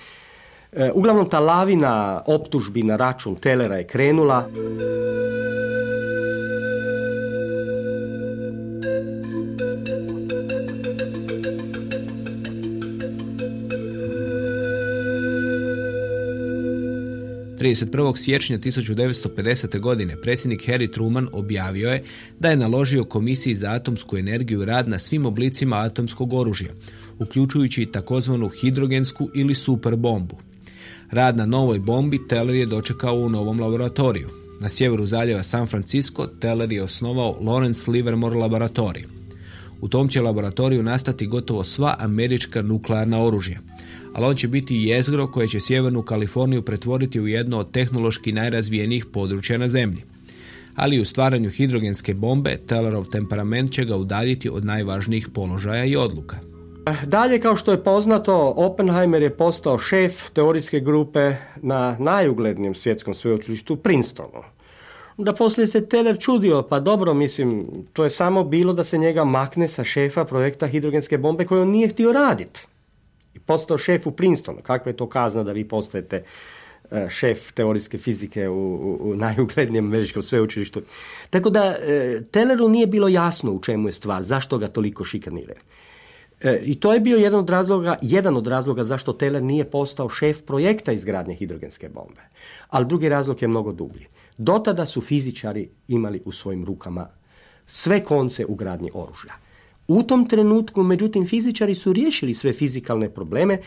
E, uglavnom, ta lavina optužbi na račun Telera je krenula. 31. siječnja 1950. godine predsjednik Harry Truman objavio je da je naložio Komisiji za atomsku energiju rad na svim oblicima atomskog oružja, uključujući takozvanu hidrogensku ili super bombu. Rad na novoj bombi Teller je dočekao u novom laboratoriju. Na sjeveru zaljeva San Francisco Teller je osnovao Lawrence Livermore laboratorij. U tom će laboratoriju nastati gotovo sva američka nuklearna oružja – ali on će biti jezgro koje će sjevernu Kaliforniju pretvoriti u jedno od tehnološki najrazvijenijih područja na zemlji. Ali u stvaranju hidrogenske bombe Tellerov temperament će ga udaljiti od najvažnijih položaja i odluka. Dalje, kao što je poznato, Oppenheimer je postao šef teorijske grupe na najuglednijem svjetskom sveučilištu Princetonu. Da poslije se Teller čudio, pa dobro, mislim, to je samo bilo da se njega makne sa šefa projekta hidrogenske bombe koju on nije htio raditi postao šef u Princetonu. Kakva je to kazna da vi postajete e, šef teorijske fizike u, u, najuglednijem američkom sveučilištu. Tako da e, Telleru nije bilo jasno u čemu je stvar, zašto ga toliko šikaniraju. E, I to je bio jedan od razloga, jedan od razloga zašto Teller nije postao šef projekta izgradnje hidrogenske bombe. Ali drugi razlog je mnogo dublji. Do tada su fizičari imali u svojim rukama sve konce u gradnji oružja. U tom trenutku, međutim, fizičari su riješili sve fizikalne probleme. E,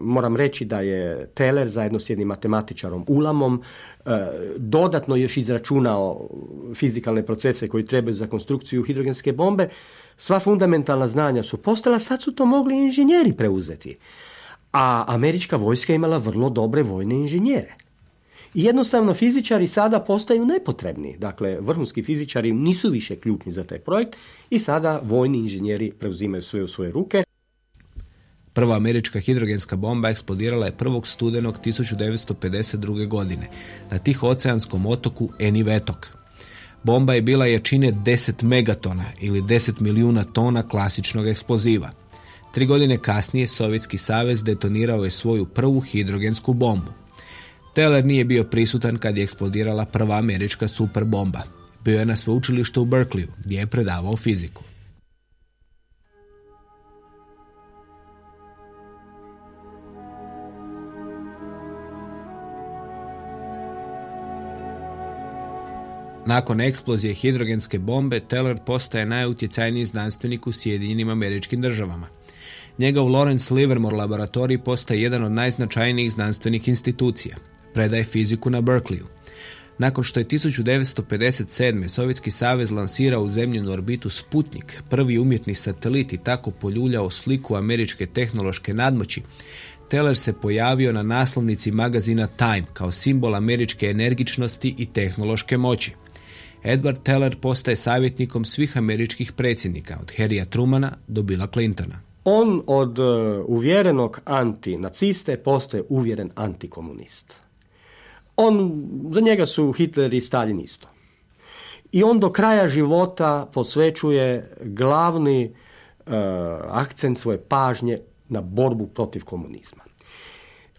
moram reći da je Teller zajedno s jednim matematičarom Ulamom e, dodatno još izračunao fizikalne procese koji trebaju za konstrukciju hidrogenske bombe. Sva fundamentalna znanja su postala, sad su to mogli inženjeri preuzeti. A američka vojska imala vrlo dobre vojne inženjere. I jednostavno fizičari sada postaju nepotrebni. Dakle, vrhunski fizičari nisu više ključni za taj projekt i sada vojni inženjeri preuzimaju sve u svoje ruke. Prva američka hidrogenska bomba eksplodirala je 1. studenog 1952. godine na tih oceanskom otoku Enivetok. Bomba je bila jačine 10 megatona ili 10 milijuna tona klasičnog eksploziva. Tri godine kasnije Sovjetski savez detonirao je svoju prvu hidrogensku bombu. Teller nije bio prisutan kad je eksplodirala prva američka superbomba. Bio je na sveučilištu u Berkeleyu gdje je predavao fiziku. Nakon eksplozije hidrogenske bombe, Teller postaje najutjecajniji znanstvenik u Sjedinjenim američkim državama. Njegov Lawrence Livermore laboratorij postaje jedan od najznačajnijih znanstvenih institucija. Predaje fiziku na Berkeleyu. Nakon što je 1957. Sovjetski savez lansirao u zemljenu orbitu Sputnik, prvi umjetni satelit i tako poljuljao sliku američke tehnološke nadmoći, Teller se pojavio na naslovnici magazina Time kao simbol američke energičnosti i tehnološke moći. Edward Teller postaje savjetnikom svih američkih predsjednika, od Harrya Trumana do Billa Clintona. On od uh, uvjerenog antinaciste postaje uvjeren antikomunist. On, za njega su Hitler i Stalin isto. I on do kraja života posvećuje glavni uh, akcent svoje pažnje na borbu protiv komunizma.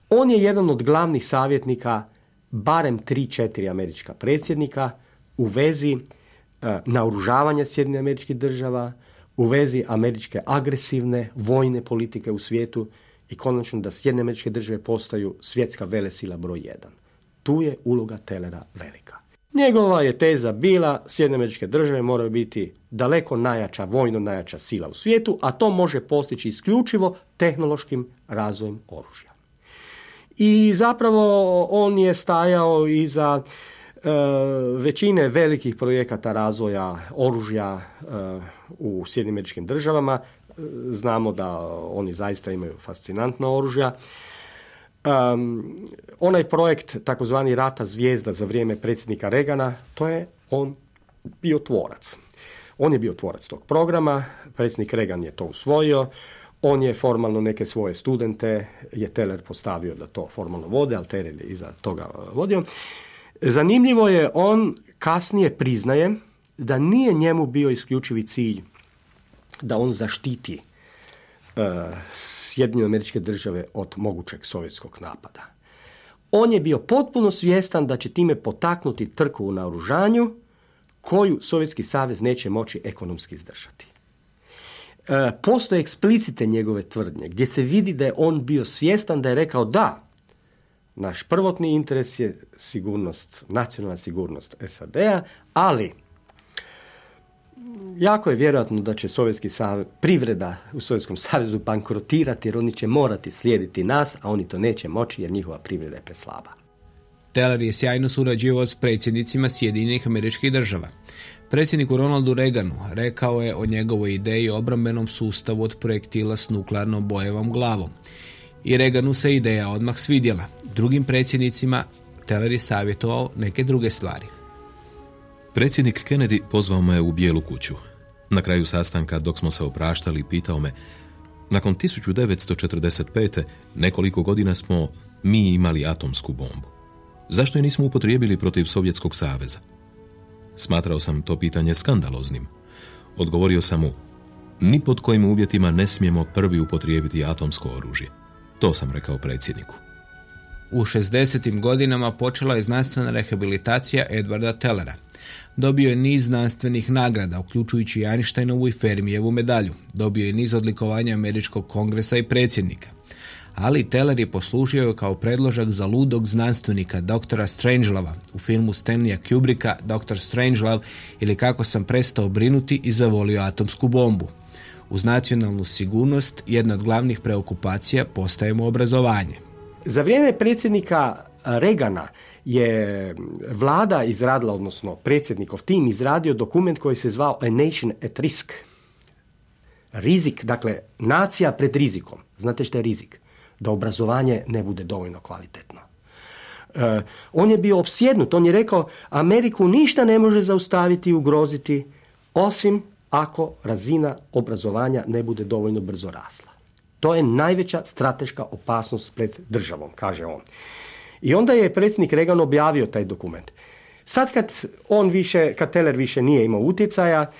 On je jedan od glavnih savjetnika barem 3-4 američka predsjednika u vezi e, naoružavanja Sjedinjenih američkih država, u vezi američke agresivne vojne politike u svijetu i konačno da Sjedinjene američke države postaju svjetska velesila broj jedan. Tu je uloga Telera velika. Njegova je teza bila Sjedinjene američke države moraju biti daleko najjača, vojno najjača sila u svijetu, a to može postići isključivo tehnološkim razvojem oružja. I zapravo on je stajao iza E, većine velikih projekata razvoja oružja e, u Sjedinim američkim državama. E, znamo da oni zaista imaju fascinantna oružja. Um, onaj projekt, takozvani Rata zvijezda za vrijeme predsjednika Regana, to je on bio tvorac. On je bio tvorac tog programa, predsjednik Regan je to usvojio, on je formalno neke svoje studente, je Teller postavio da to formalno vode, ali Teller je iza toga vodio. Zanimljivo je, on kasnije priznaje da nije njemu bio isključivi cilj da on zaštiti uh, Sjedinjene američke države od mogućeg sovjetskog napada. On je bio potpuno svjestan da će time potaknuti trku u naoružanju koju Sovjetski savez neće moći ekonomski izdržati. E, postoje eksplicite njegove tvrdnje gdje se vidi da je on bio svjestan da je rekao da, naš prvotni interes je sigurnost, nacionalna sigurnost SAD-a, ali jako je vjerojatno da će Sovjetski savez, privreda u Sovjetskom savezu bankrotirati jer oni će morati slijediti nas, a oni to neće moći jer njihova privreda je preslaba. Teller je sjajno surađivao s predsjednicima Sjedinjenih američkih država. Predsjedniku Ronaldu Reaganu rekao je o njegovoj ideji obrambenom sustavu od projektila s nuklearnom bojevom glavom i Reganu se ideja odmah svidjela. Drugim predsjednicima Teller je savjetovao neke druge stvari. Predsjednik Kennedy pozvao me u bijelu kuću. Na kraju sastanka, dok smo se opraštali, pitao me nakon 1945. nekoliko godina smo mi imali atomsku bombu. Zašto je nismo upotrijebili protiv Sovjetskog saveza? Smatrao sam to pitanje skandaloznim. Odgovorio sam mu, ni pod kojim uvjetima ne smijemo prvi upotrijebiti atomsko oružje. To sam rekao predsjedniku. U 60. godinama počela je znanstvena rehabilitacija Edwarda Tellera. Dobio je niz znanstvenih nagrada, uključujući Einsteinovu i Fermijevu medalju. Dobio je niz odlikovanja Američkog kongresa i predsjednika. Ali Teller je poslužio kao predložak za ludog znanstvenika doktora Strangelova u filmu Stanleya Kubricka Dr. Strangelove ili kako sam prestao brinuti i zavolio atomsku bombu. Uz nacionalnu sigurnost jedna od glavnih preokupacija postajemo obrazovanje. Za vrijeme predsjednika Regana je vlada izradila, odnosno predsjednikov tim izradio dokument koji se zvao A Nation at Risk. Rizik, dakle, nacija pred rizikom. Znate što je rizik? Da obrazovanje ne bude dovoljno kvalitetno. E, on je bio opsjednut, on je rekao Ameriku ništa ne može zaustaviti i ugroziti osim ako razina obrazovanja ne bude dovoljno brzo rasla. To je najveća strateška opasnost pred državom, kaže on. I onda je predsjednik Reagan objavio taj dokument. Sad kad on više, kad Teller više nije imao utjecaja,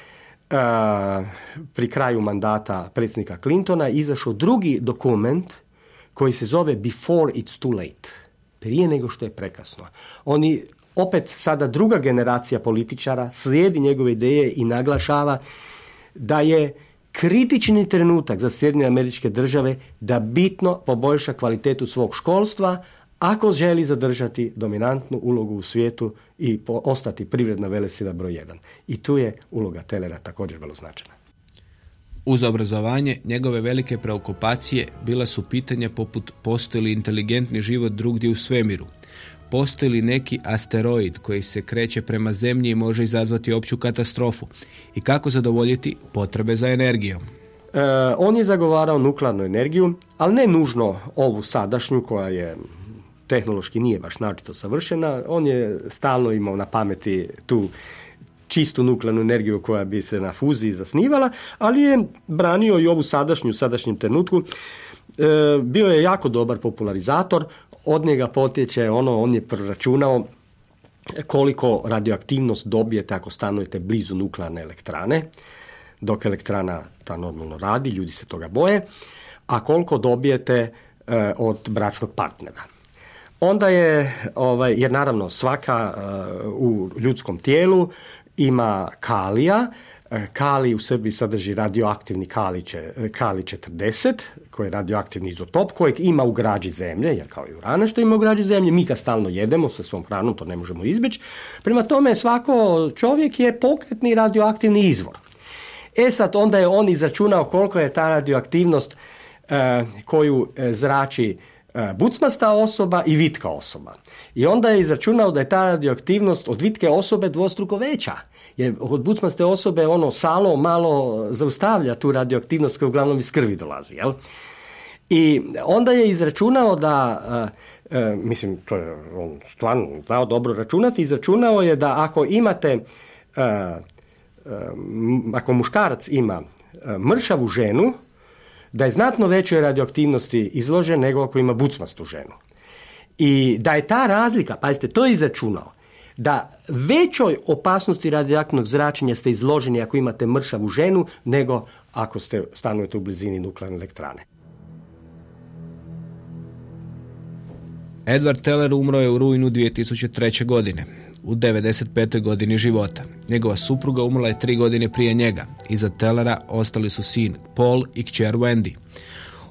pri kraju mandata predsjednika Clintona izašao drugi dokument koji se zove Before it's too late. Prije nego što je prekasno. Oni, opet sada druga generacija političara slijedi njegove ideje i naglašava da je kritični trenutak za Sjedinjene američke države da bitno poboljša kvalitetu svog školstva ako želi zadržati dominantnu ulogu u svijetu i ostati privredna velesila broj jedan. I tu je uloga Telera također vrlo značajna. Uz obrazovanje, njegove velike preokupacije bila su pitanja poput postoji li inteligentni život drugdje u svemiru, postoji li neki asteroid koji se kreće prema zemlji i može izazvati opću katastrofu i kako zadovoljiti potrebe za energijom. E, on je zagovarao nuklearnu energiju, ali ne nužno ovu sadašnju koja je tehnološki nije baš naročito savršena. On je stalno imao na pameti tu čistu nuklearnu energiju koja bi se na fuziji zasnivala, ali je branio i ovu sadašnju, sadašnjem trenutku. E, bio je jako dobar popularizator, od njega potječe ono, on je proračunao koliko radioaktivnost dobijete ako stanujete blizu nuklearne elektrane, dok elektrana ta normalno radi, ljudi se toga boje, a koliko dobijete e, od bračnog partnera. Onda je, ovaj, jer naravno svaka e, u ljudskom tijelu ima kalija, e, Kali u sebi sadrži radioaktivni kali, kali 40, koji je radioaktivni izotop, kojeg ima u građi zemlje, jer kao i urana što ima u građi zemlje, mi ga stalno jedemo sa svom hranom, to ne možemo izbjeći. Prema tome, svako čovjek je pokretni radioaktivni izvor. E sad, onda je on izračunao koliko je ta radioaktivnost koju zrači bucmasta osoba i vitka osoba. I onda je izračunao da je ta radioaktivnost od vitke osobe dvostruko veća. Jer od bucmaste osobe ono salo malo zaustavlja tu radioaktivnost koja uglavnom iz krvi dolazi. Jel? I onda je izračunao da, e, e, mislim, to je on stvarno znao dobro računati, izračunao je da ako imate, ako muškarac ima mršavu ženu, da je znatno većoj radioaktivnosti izložen nego ako ima bucmastu ženu. I da je ta razlika, pazite, to je izračunao, da većoj opasnosti radioaktivnog zračenja ste izloženi ako imate mršavu ženu nego ako ste stanujete u blizini nuklearne elektrane. Edward Teller umro je u rujnu 2003. godine u 95. godini života. Njegova supruga umrla je tri godine prije njega. Iza Tellera ostali su sin Paul i kćer Wendy.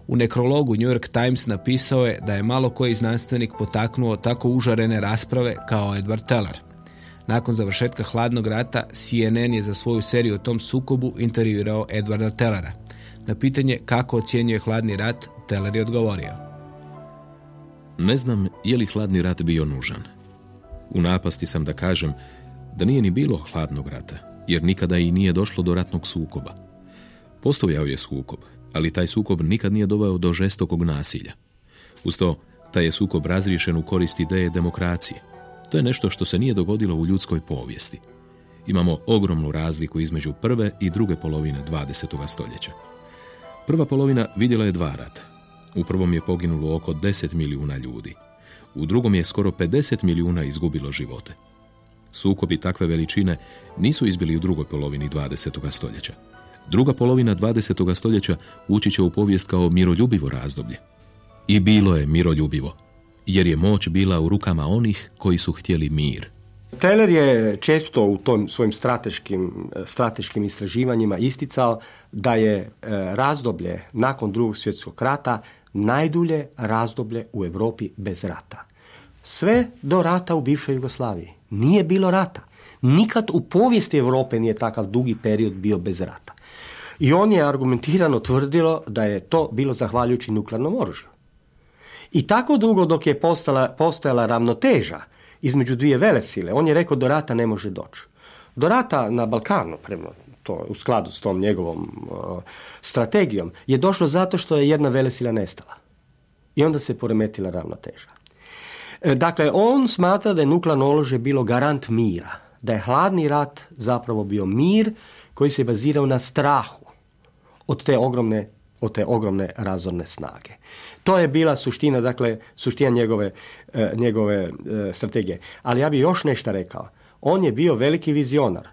U nekrologu New York Times napisao je da je malo koji znanstvenik potaknuo tako užarene rasprave kao Edward Teller. Nakon završetka hladnog rata, CNN je za svoju seriju o tom sukobu intervjuirao Edwarda Tellera. Na pitanje kako ocjenjuje hladni rat, Teller je odgovorio. Ne znam je li hladni rat bio nužan. U napasti sam da kažem da nije ni bilo hladnog rata, jer nikada i nije došlo do ratnog sukoba. Postojao je sukob, ali taj sukob nikad nije doveo do žestokog nasilja. Uz to, taj je sukob razriješen u korist ideje demokracije. To je nešto što se nije dogodilo u ljudskoj povijesti. Imamo ogromnu razliku između prve i druge polovine 20. stoljeća. Prva polovina vidjela je dva rata. U prvom je poginulo oko 10 milijuna ljudi u drugom je skoro 50 milijuna izgubilo živote. Sukobi takve veličine nisu izbili u drugoj polovini 20. stoljeća. Druga polovina 20. stoljeća ući će u povijest kao miroljubivo razdoblje. I bilo je miroljubivo, jer je moć bila u rukama onih koji su htjeli mir. Taylor je često u tom svojim strateškim, strateškim istraživanjima isticao da je e, razdoblje nakon drugog svjetskog rata najdulje razdoblje u Europi bez rata. Sve do rata u bivšoj Jugoslaviji. Nije bilo rata. Nikad u povijesti Europe nije takav dugi period bio bez rata. I on je argumentirano tvrdilo da je to bilo zahvaljujući nuklearnom oružju. I tako dugo dok je postala, postojala ravnoteža između dvije velesile, on je rekao do rata ne može doći. Do rata na Balkanu, prema to u skladu s tom njegovom strategijom, je došlo zato što je jedna velesila nestala. I onda se poremetila ravnoteža. E, dakle, on smatra da je nuklearno oružje bilo garant mira, da je hladni rat zapravo bio mir koji se bazirao na strahu od te ogromne od te ogromne razorne snage. To je bila suština, dakle, suština njegove, e, njegove e, strategije. Ali ja bih još nešto rekao. On je bio veliki vizionar.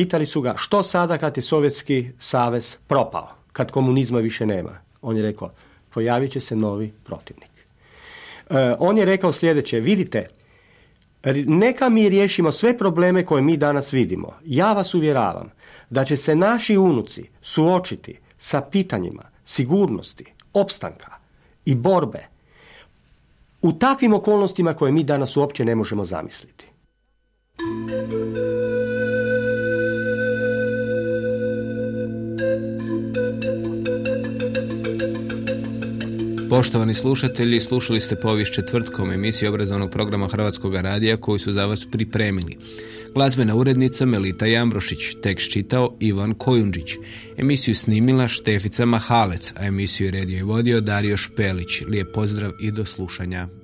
Pitali su ga što sada kad je Sovjetski savez propao, kad komunizma više nema. On je rekao, pojavit će se novi protivnik. E, on je rekao sljedeće, vidite, neka mi riješimo sve probleme koje mi danas vidimo. Ja vas uvjeravam da će se naši unuci suočiti sa pitanjima sigurnosti, opstanka i borbe u takvim okolnostima koje mi danas uopće ne možemo zamisliti. Poštovani slušatelji, slušali ste povijest četvrtkom emisiju obrazovnog programa Hrvatskog radija koju su za vas pripremili. Glazbena urednica Melita Jambrošić, tekst čitao Ivan Kojundžić. Emisiju snimila Štefica Mahalec, a emisiju redio i vodio Dario Špelić. Lijep pozdrav i do slušanja.